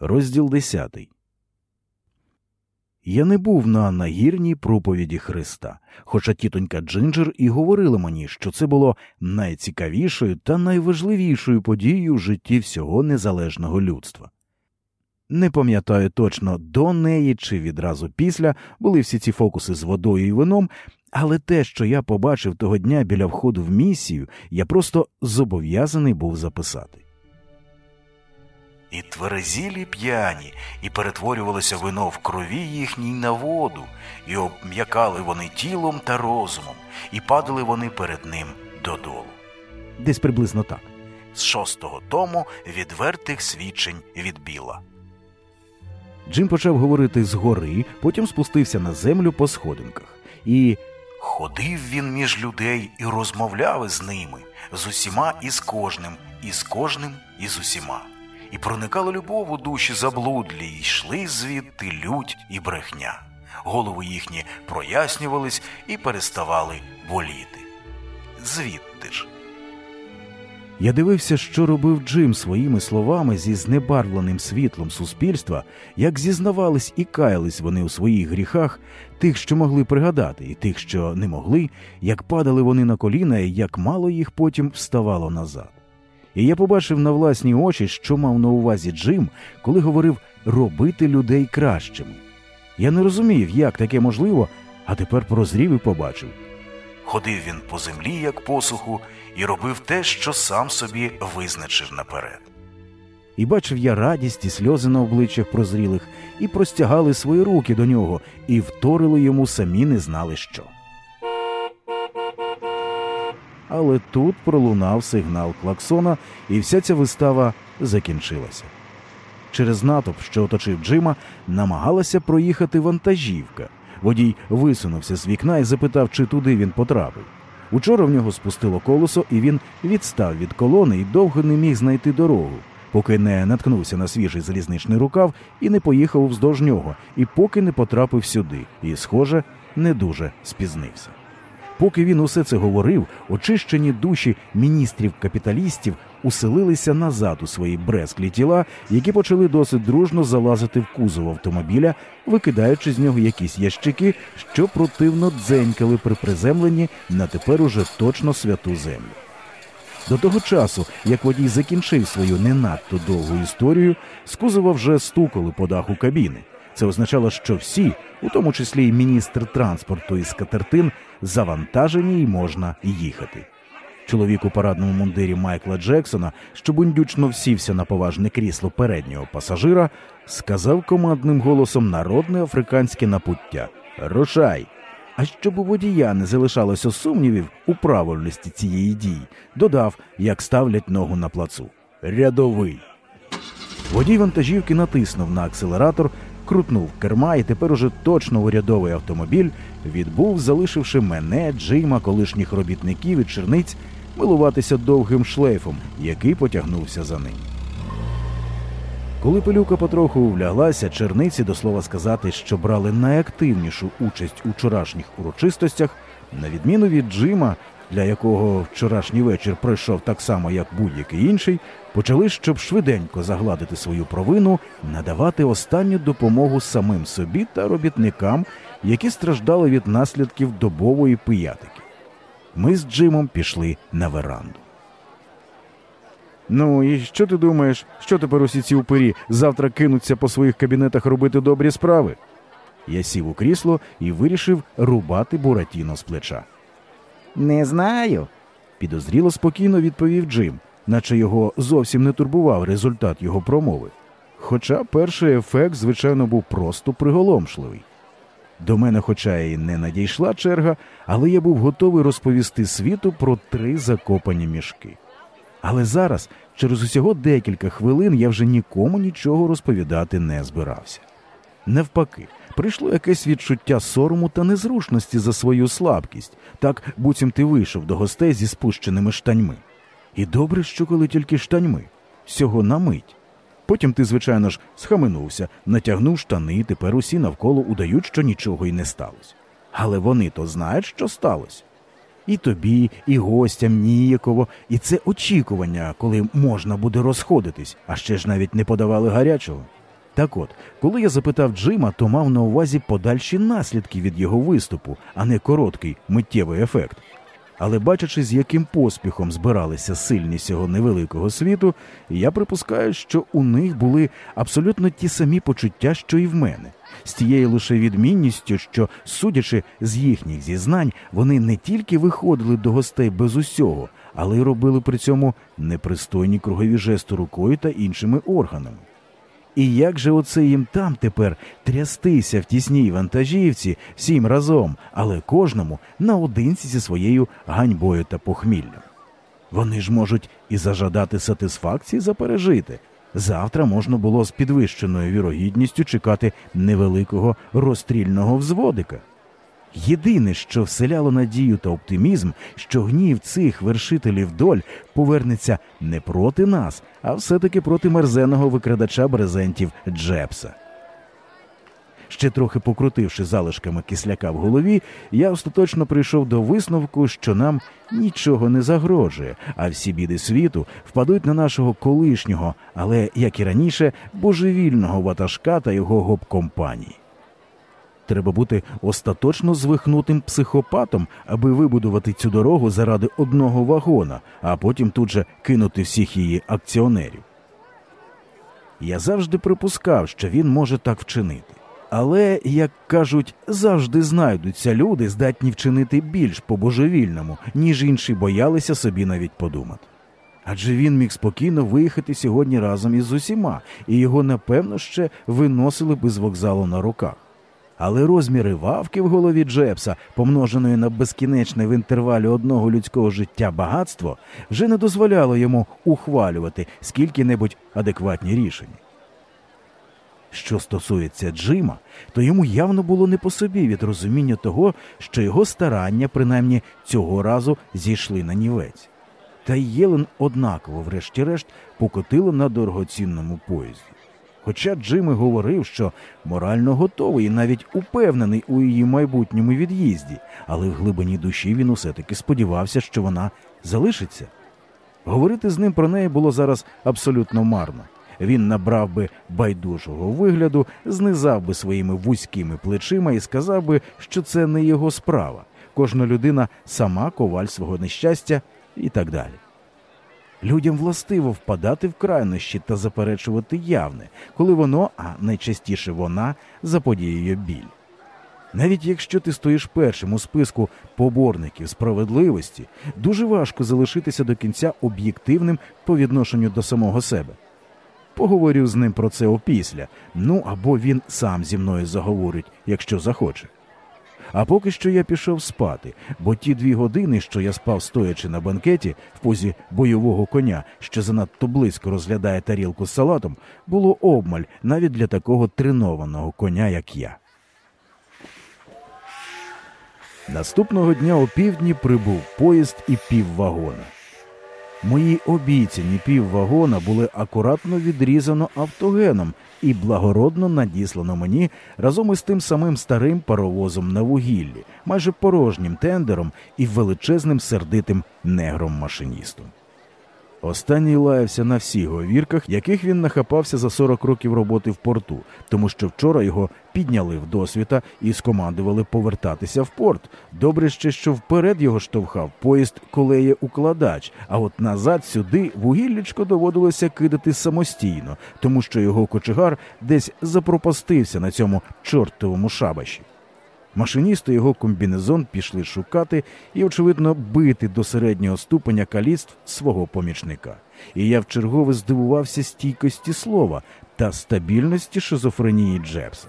Розділ 10 Я не був на нагірній проповіді Христа, хоча тітонька Джинджер і говорила мені, що це було найцікавішою та найважливішою подією в житті всього незалежного людства. Не пам'ятаю точно до неї чи відразу після були всі ці фокуси з водою і вином, але те, що я побачив того дня біля входу в місію, я просто зобов'язаний був записати. І тверезілі п'яні, і перетворювалося вино в крові їхній на воду, і обм'якали вони тілом та розумом, і падали вони перед ним додолу. Десь приблизно так. З шостого тому відвертих свідчень від біла. Джим почав говорити згори, потім спустився на землю по сходинках. І ходив він між людей і розмовляв із ними, з усіма і з кожним, і з кожним, і з усіма і проникала любов у душі заблудлі, і йшли звідти лють і брехня. Голови їхні прояснювались і переставали боліти. Звідти ж. Я дивився, що робив Джим своїми словами зі знебарвленим світлом суспільства, як зізнавались і каялись вони у своїх гріхах, тих, що могли пригадати, і тих, що не могли, як падали вони на коліна, і як мало їх потім вставало назад. І я побачив на власні очі, що мав на увазі Джим, коли говорив робити людей кращими. Я не розумів, як таке можливо, а тепер прозрів і побачив. Ходив він по землі, як посуху, і робив те, що сам собі визначив наперед. І бачив я радість і сльози на обличчях прозрілих, і простягали свої руки до нього, і вторили йому самі не знали що але тут пролунав сигнал клаксона, і вся ця вистава закінчилася. Через натовп, що оточив Джима, намагалася проїхати вантажівка. Водій висунувся з вікна і запитав, чи туди він потрапив. Учора в нього спустило колесо, і він відстав від колони і довго не міг знайти дорогу, поки не наткнувся на свіжий залізничний рукав і не поїхав вздовж нього, і поки не потрапив сюди, і, схоже, не дуже спізнився. Поки він усе це говорив, очищені душі міністрів-капіталістів уселилися назад у свої бресклі тіла, які почали досить дружно залазити в кузов автомобіля, викидаючи з нього якісь ящики, що противно дзенькали при приземленні на тепер уже точно святу землю. До того часу, як водій закінчив свою не надто довгу історію, з кузова вже стукали по даху кабіни. Це означало, що всі, у тому числі й міністр транспорту із Катертин, завантажені і можна їхати. Чоловік у парадному мундирі Майкла Джексона, що бундючно всівся на поважне крісло переднього пасажира, сказав командним голосом народне африканське напуття Рушай! А щоб у водія не залишалося сумнівів у правильності цієї дії, додав, як ставлять ногу на плацу. Рядовий. Водій вантажівки натиснув на акселератор, крутнув керма, і тепер уже точно урядовий автомобіль відбув, залишивши мене, Джима, колишніх робітників і черниць, милуватися довгим шлейфом, який потягнувся за ним. Коли пилюка потроху вляглася, черниці, до слова сказати, що брали найактивнішу участь у вчорашніх урочистостях, на відміну від Джима, для якого вчорашній вечір пройшов так само, як будь-який інший, почали, щоб швиденько загладити свою провину, надавати останню допомогу самим собі та робітникам, які страждали від наслідків добової пиятики. Ми з Джимом пішли на веранду. Ну і що ти думаєш, що тепер усі ці упирі завтра кинуться по своїх кабінетах робити добрі справи? Я сів у крісло і вирішив рубати Буратіно з плеча. Не знаю, підозріло спокійно відповів Джим, наче його зовсім не турбував результат його промови. Хоча перший ефект, звичайно, був просто приголомшливий. До мене, хоча й не надійшла черга, але я був готовий розповісти світу про три закопані мішки. Але зараз, через усього декілька хвилин, я вже нікому нічого розповідати не збирався. Навпаки, прийшло якесь відчуття сорому та незручності за свою слабкість, так буцім ти вийшов до гостей зі спущеними штаньми. І добре, що коли тільки штаньми, всього на мить. Потім ти, звичайно ж, схаменувся, натягнув штани, і тепер усі навколо удають, що нічого й не сталося. Але вони то знають, що сталося. І тобі, і гостям ніяково, і це очікування, коли можна буде розходитись, а ще ж навіть не подавали гарячого. Так от, коли я запитав Джима, то мав на увазі подальші наслідки від його виступу, а не короткий миттєвий ефект. Але бачачи, з яким поспіхом збиралися сильні цього невеликого світу, я припускаю, що у них були абсолютно ті самі почуття, що і в мене, з тією лише відмінністю, що, судячи з їхніх зізнань, вони не тільки виходили до гостей без усього, але й робили при цьому непристойні кругові жести рукою та іншими органами. І як же оце їм там тепер трястися в тісній вантажівці всім разом, але кожному наодинці зі своєю ганьбою та похміллям? Вони ж можуть і зажадати сатисфакції за пережити. Завтра можна було з підвищеною вірогідністю чекати невеликого розстрільного взводика. Єдине, що вселяло надію та оптимізм, що гнів цих вершителів доль повернеться не проти нас, а все-таки проти мерзеного викрадача брезентів Джепса. Ще трохи покрутивши залишками кисляка в голові, я остаточно прийшов до висновку, що нам нічого не загрожує, а всі біди світу впадуть на нашого колишнього, але, як і раніше, божевільного ватажка та його гоп-компанії. Треба бути остаточно звихнутим психопатом, аби вибудувати цю дорогу заради одного вагона, а потім тут же кинути всіх її акціонерів. Я завжди припускав, що він може так вчинити. Але, як кажуть, завжди знайдуться люди, здатні вчинити більш по-божевільному, ніж інші боялися собі навіть подумати. Адже він міг спокійно виїхати сьогодні разом із усіма, і його, напевно, ще виносили би з вокзалу на руках. Але розміри вавки в голові Джепса, помноженої на безкінечне в інтервалі одного людського життя багатство, вже не дозволяло йому ухвалювати скільки-небудь адекватні рішення. Що стосується Джима, то йому явно було не по собі від розуміння того, що його старання, принаймні цього разу, зійшли на нівець. Та й Єлен однаково, врешті-решт, покотила на дорогоцінному поїзді. Хоча Джим і говорив, що морально готовий і навіть упевнений у її майбутньому від'їзді, але в глибині душі він усе таки сподівався, що вона залишиться. Говорити з ним про неї було зараз абсолютно марно. Він набрав би байдужого вигляду, знизав би своїми вузькими плечима і сказав би, що це не його справа. Кожна людина сама коваль свого нещастя і так далі. Людям властиво впадати в крайнощі та заперечувати явне, коли воно, а найчастіше вона, заподіює біль. Навіть якщо ти стоїш першим у списку поборників справедливості, дуже важко залишитися до кінця об'єктивним по відношенню до самого себе. Поговорю з ним про це опісля, ну або він сам зі мною заговорить, якщо захоче. А поки що я пішов спати, бо ті дві години, що я спав стоячи на банкеті в позі бойового коня, що занадто близько розглядає тарілку з салатом, було обмаль навіть для такого тренованого коня, як я. Наступного дня о півдні прибув поїзд і піввагона. Мої обіцяні піввагона були акуратно відрізано автогеном і благородно надіслано мені разом із тим самим старим паровозом на вугіллі, майже порожнім тендером і величезним сердитим негром-машиністом. Останній лаявся на всіх говірках, яких він нахапався за 40 років роботи в порту, тому що вчора його підняли в досвіта і скомандували повертатися в порт. Добре ще, що вперед його штовхав поїзд колеє укладач, а от назад сюди вугіллячко доводилося кидати самостійно, тому що його кочегар десь запропастився на цьому чортовому шабаші. Машиніст і його комбінезон пішли шукати і, очевидно, бити до середнього ступеня каліцтв свого помічника. І я вчергове здивувався стійкості слова та стабільності шизофренії Джепса.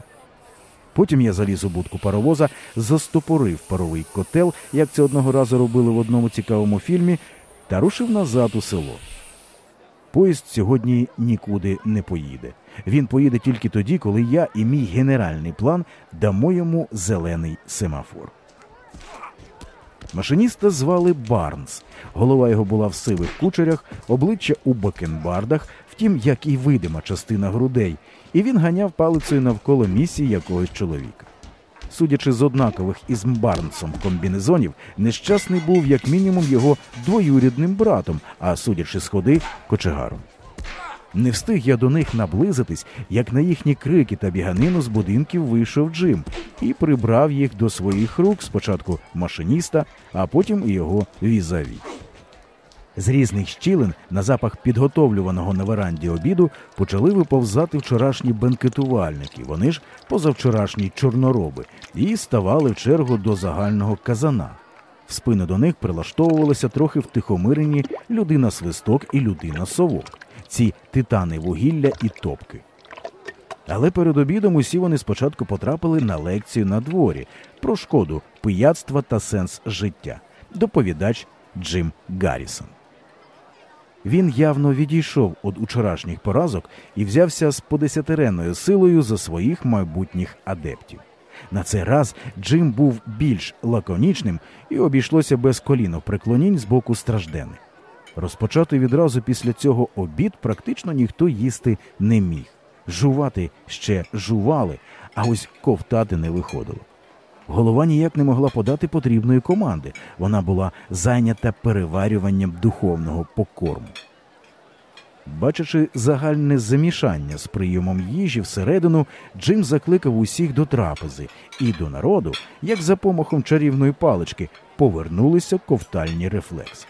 Потім я заліз у будку паровоза, застопорив паровий котел, як це одного разу робили в одному цікавому фільмі, та рушив назад у село. Поїзд сьогодні нікуди не поїде. Він поїде тільки тоді, коли я і мій генеральний план дамо йому зелений семафор. Машиніста звали Барнс. Голова його була в сивих кучерях, обличчя у бакенбардах, втім, як і видима частина грудей, і він ганяв палицею навколо місії якогось чоловіка. Судячи з однакових із Барнсом комбінезонів, нещасний був як мінімум його двоюрідним братом, а судячи з ходи кочегаром. Не встиг я до них наблизитись, як на їхні крики та біганину з будинків вийшов Джим і прибрав їх до своїх рук спочатку машиніста, а потім і його візаві. З різних щілин на запах підготовлюваного на веранді обіду почали виповзати вчорашні бенкетувальники, вони ж позавчорашні чорнороби, і ставали в чергу до загального казана. В спину до них прилаштовувалися трохи втихомирені людина свисток і людина совок, ці титани вугілля і топки. Але перед обідом усі вони спочатку потрапили на лекцію на дворі про шкоду пияцтва та сенс життя. Доповідач Джим Гаррісон. Він явно відійшов від учорашніх поразок і взявся з подесятиренною силою за своїх майбутніх адептів. На цей раз Джим був більш лаконічним і обійшлося без колінопреклонінь з боку страждених. Розпочати відразу після цього обід практично ніхто їсти не міг. Жувати ще жували, а ось ковтати не виходило. Голова ніяк не могла подати потрібної команди. Вона була зайнята переварюванням духовного покорму. Бачачи загальне замішання з прийомом їжі всередину, Джим закликав усіх до трапези, і до народу, як за помахом чарівної палички, повернулися ковтальні рефлекси.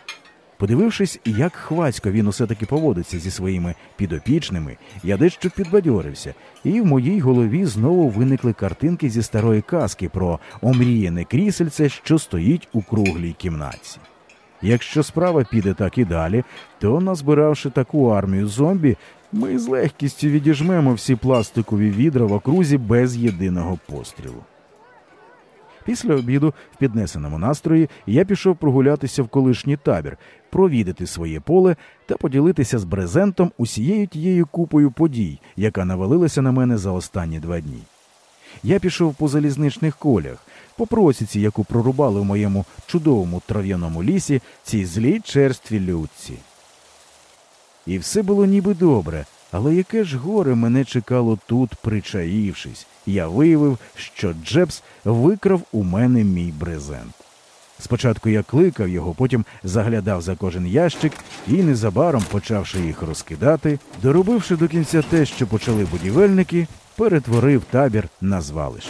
Подивившись, як хвацько він усе таки поводиться зі своїми підопічними, я дещо підбадьорився, і в моїй голові знову виникли картинки зі старої казки про омріяне крісельце, що стоїть у круглій кімнатці. Якщо справа піде так і далі, то, назбиравши таку армію зомбі, ми з легкістю відіжмемо всі пластикові відра в окрузі без єдиного пострілу. Після обіду, в піднесеному настрої, я пішов прогулятися в колишній табір, провідати своє поле та поділитися з брезентом усією тією купою подій, яка навалилася на мене за останні два дні. Я пішов по залізничних колях, по просіці, яку прорубали в моєму чудовому трав'яному лісі ці злі черстві людці. І все було ніби добре, але яке ж горе мене чекало тут, причаївшись. Я виявив, що Джебс викрав у мене мій брезент. Спочатку я кликав його, потім заглядав за кожен ящик і незабаром, почавши їх розкидати, доробивши до кінця те, що почали будівельники, перетворив табір на звалище.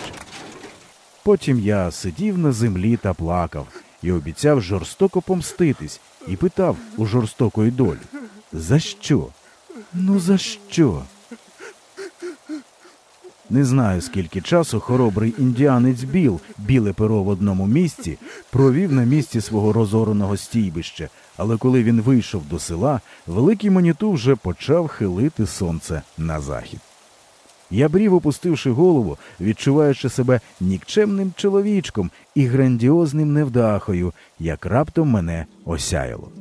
Потім я сидів на землі та плакав і обіцяв жорстоко помститись і питав у жорстокої долі За що? Ну за що? Не знаю, скільки часу хоробрий індіанець Біл, біле перо в одному місці, провів на місці свого розореного стійбища, але коли він вийшов до села, великий маніту вже почав хилити сонце на захід. Я брів, опустивши голову, відчуваючи себе нікчемним чоловічком і грандіозним невдахою, як раптом мене осяяло.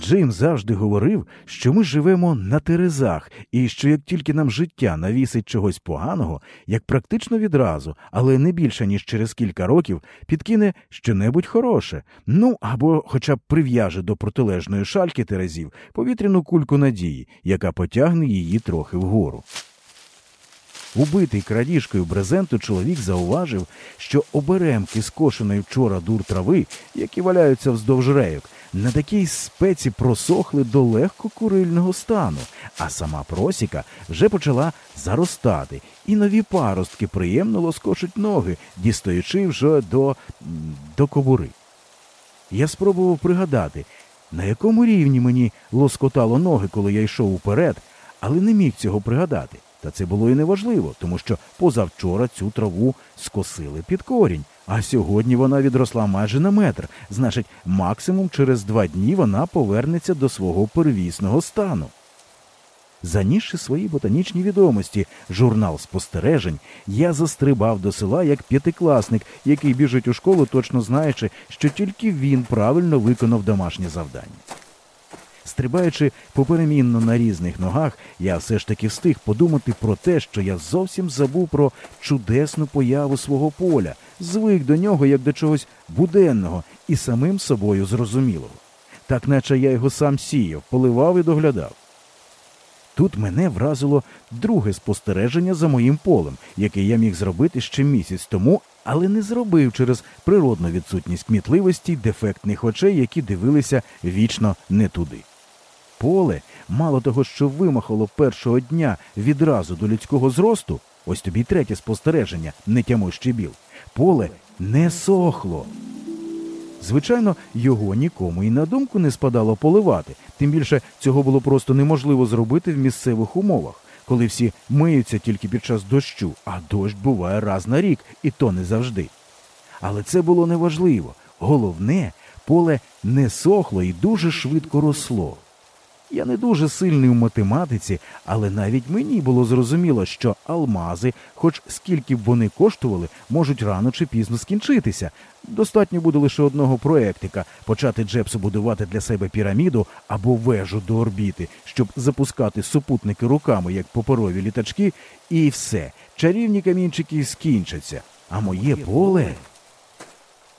Джим завжди говорив, що ми живемо на терезах, і що як тільки нам життя навісить чогось поганого, як практично відразу, але не більше ніж через кілька років, підкине щонебудь хороше, ну або хоча б прив'яже до протилежної шальки терезів повітряну кульку надії, яка потягне її трохи вгору. Убитий крадіжкою брезенту чоловік зауважив, що оберемки скошеної вчора дур трави, які валяються вздовж рейок, на такій спеці просохли до легко курильного стану, а сама просіка вже почала заростати, і нові паростки приємно лоскочуть ноги, дістаючи вже до, до кобури. Я спробував пригадати, на якому рівні мені лоскотало ноги, коли я йшов уперед, але не міг цього пригадати. Та це було і неважливо, тому що позавчора цю траву скосили під корінь, а сьогодні вона відросла майже на метр. Значить, максимум через два дні вона повернеться до свого первісного стану. Занісши свої ботанічні відомості, журнал спостережень, я застрибав до села як п'ятикласник, який біжить у школу, точно знаючи, що тільки він правильно виконав домашнє завдання. Стрибаючи поперемінно на різних ногах, я все ж таки встиг подумати про те, що я зовсім забув про чудесну появу свого поля, звик до нього як до чогось буденного і самим собою зрозумілого. Так наче я його сам сіяв, поливав і доглядав. Тут мене вразило друге спостереження за моїм полем, яке я міг зробити ще місяць тому, але не зробив через природну відсутність кмітливості дефектних очей, які дивилися вічно не туди. Поле, мало того, що вимахало першого дня відразу до людського зросту, ось тобі й третє спостереження, не тямой щебіл, поле не сохло. Звичайно, його нікому і на думку не спадало поливати, тим більше цього було просто неможливо зробити в місцевих умовах, коли всі миються тільки під час дощу, а дощ буває раз на рік, і то не завжди. Але це було неважливо. Головне, поле не сохло і дуже швидко росло. Я не дуже сильний у математиці, але навіть мені було зрозуміло, що алмази, хоч скільки б вони коштували, можуть рано чи пізно скінчитися. Достатньо буде лише одного проектика почати Джепсу будувати для себе піраміду або вежу до орбіти, щоб запускати супутники руками, як паперові літачки, і все, чарівні камінчики скінчаться. А моє поле.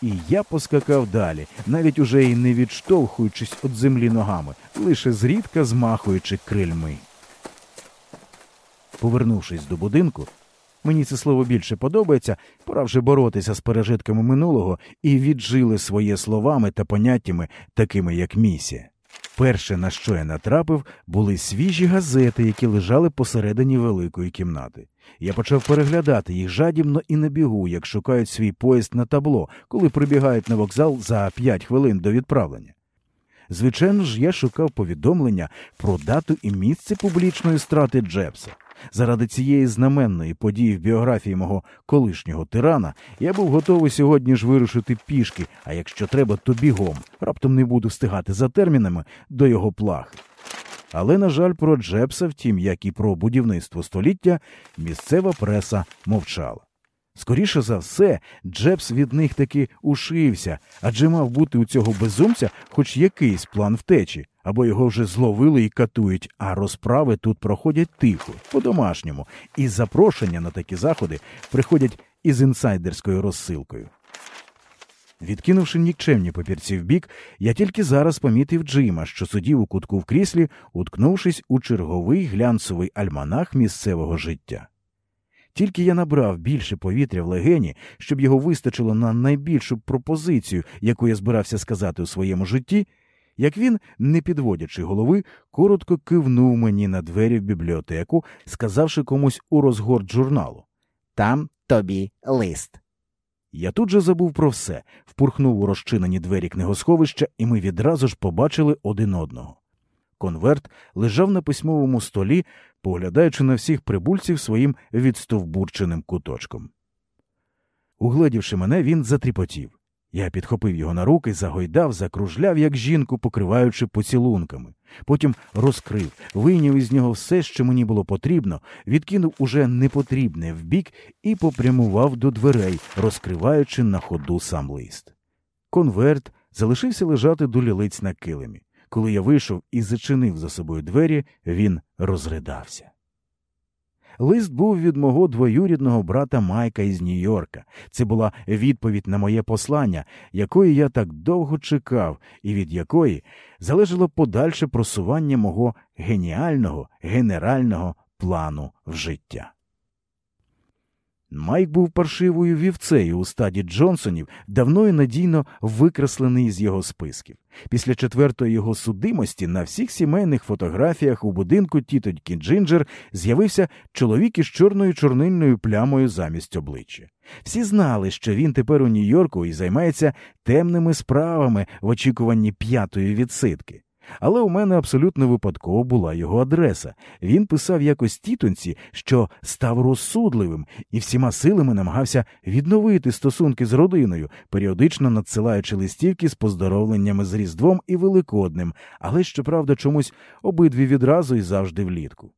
І я поскакав далі, навіть уже й не відштовхуючись від землі ногами, лише зрідка змахуючи крильми. Повернувшись до будинку, мені це слово більше подобається, пора вже боротися з пережитками минулого і віджили своє словами та поняттями, такими як місія. Перше, на що я натрапив, були свіжі газети, які лежали посередині великої кімнати. Я почав переглядати їх жадібно і на бігу, як шукають свій поїзд на табло, коли прибігають на вокзал за п'ять хвилин до відправлення. Звичайно ж, я шукав повідомлення про дату і місце публічної страти Джепса. Заради цієї знаменної події в біографії мого колишнього тирана я був готовий сьогодні ж вирушити пішки, а якщо треба, то бігом. Раптом не буду встигати за термінами до його плахи. Але, на жаль, про Джепса, втім, як і про будівництво століття, місцева преса мовчала. Скоріше за все, Джепс від них таки ушився, адже мав бути у цього безумця хоч якийсь план втечі, або його вже зловили і катують, а розправи тут проходять тихо, по-домашньому, і запрошення на такі заходи приходять із інсайдерською розсилкою. Відкинувши нікчемні папірці вбік, я тільки зараз помітив Джима, що сидів у кутку в кріслі, уткнувшись у черговий глянцевий альманах місцевого життя. Тільки я набрав більше повітря в легені, щоб його вистачило на найбільшу пропозицію, яку я збирався сказати у своєму житті, як він, не підводячи голови, коротко кивнув мені на двері в бібліотеку, сказавши комусь у розгорт журналу. Там тобі лист. Я тут же забув про все, впурхнув у розчинені двері книгосховища, і ми відразу ж побачили один одного. Конверт лежав на письмовому столі, поглядаючи на всіх прибульців своїм відстовбурченим куточком. Угледівши мене, він затріпотів. Я підхопив його на руки, загойдав, закружляв, як жінку, покриваючи поцілунками. Потім розкрив, вийняв із нього все, що мені було потрібно, відкинув уже непотрібне вбік і попрямував до дверей, розкриваючи на ходу сам лист. Конверт залишився лежати до лілиць на килимі. Коли я вийшов і зачинив за собою двері, він розридався. Лист був від мого двоюрідного брата Майка із Нью-Йорка. Це була відповідь на моє послання, якої я так довго чекав, і від якої залежало подальше просування мого геніального генерального плану в життя. Майк був паршивою вівцею у стаді Джонсонів, давно і надійно викреслений з його списків. Після четвертої його судимості на всіх сімейних фотографіях у будинку тітоньки Джинджер з'явився чоловік із чорною чорнильною плямою замість обличчя. Всі знали, що він тепер у Нью-Йорку і займається темними справами в очікуванні п'ятої відсидки. Але у мене абсолютно випадково була його адреса. Він писав якось тітонці, що став розсудливим і всіма силами намагався відновити стосунки з родиною, періодично надсилаючи листівки з поздоровленнями з Різдвом і Великоднем, але, щоправда, чомусь обидві відразу і завжди влітку.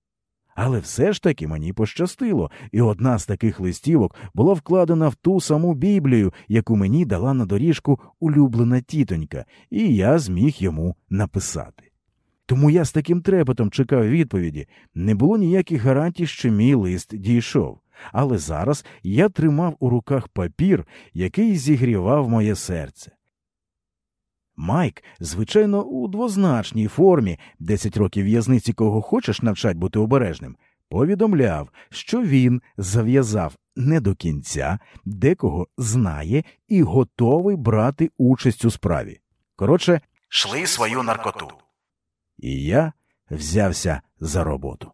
Але все ж таки мені пощастило, і одна з таких листівок була вкладена в ту саму Біблію, яку мені дала на доріжку улюблена тітонька, і я зміг йому написати. Тому я з таким трепетом чекав відповіді. Не було ніяких гарантій, що мій лист дійшов. Але зараз я тримав у руках папір, який зігрівав моє серце. Майк, звичайно, у двозначній формі, 10 років в'язниці кого хочеш навчать бути обережним, повідомляв, що він зав'язав не до кінця, декого знає і готовий брати участь у справі. Коротше, шли свою наркоту. І я взявся за роботу.